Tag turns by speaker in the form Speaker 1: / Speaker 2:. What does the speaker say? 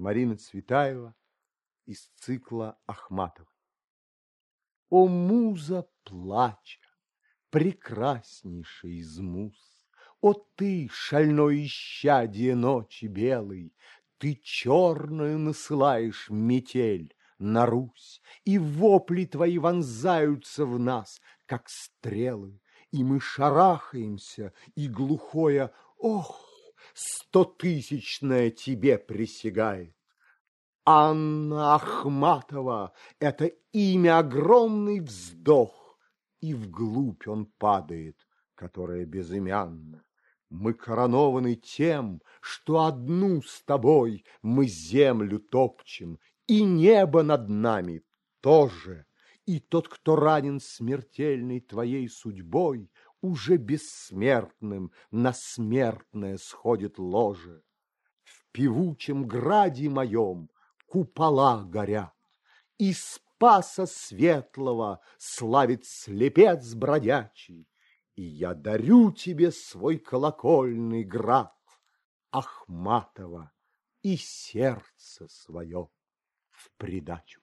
Speaker 1: Марина Цветаева из цикла Ахматова. О, муза плача, прекраснейший из муз! О, ты, шальное исчадие ночи белой, Ты черную насылаешь метель на Русь, И вопли твои вонзаются в нас, как стрелы, И мы шарахаемся, и глухое «Ох!» Стотысячное тебе присягает. Анна Ахматова — это имя огромный вздох, и вглубь он падает, которая безымянна. Мы коронованы тем, что одну с тобой мы землю топчем, и небо над нами тоже. И тот, кто ранен смертельной твоей судьбой, уже бессмертным на смертное сходит ложе. В певучем граде моем купола горят, и Спаса Светлого славит слепец бродячий, и я дарю тебе свой колокольный град, Ахматова, и сердце свое в придачу.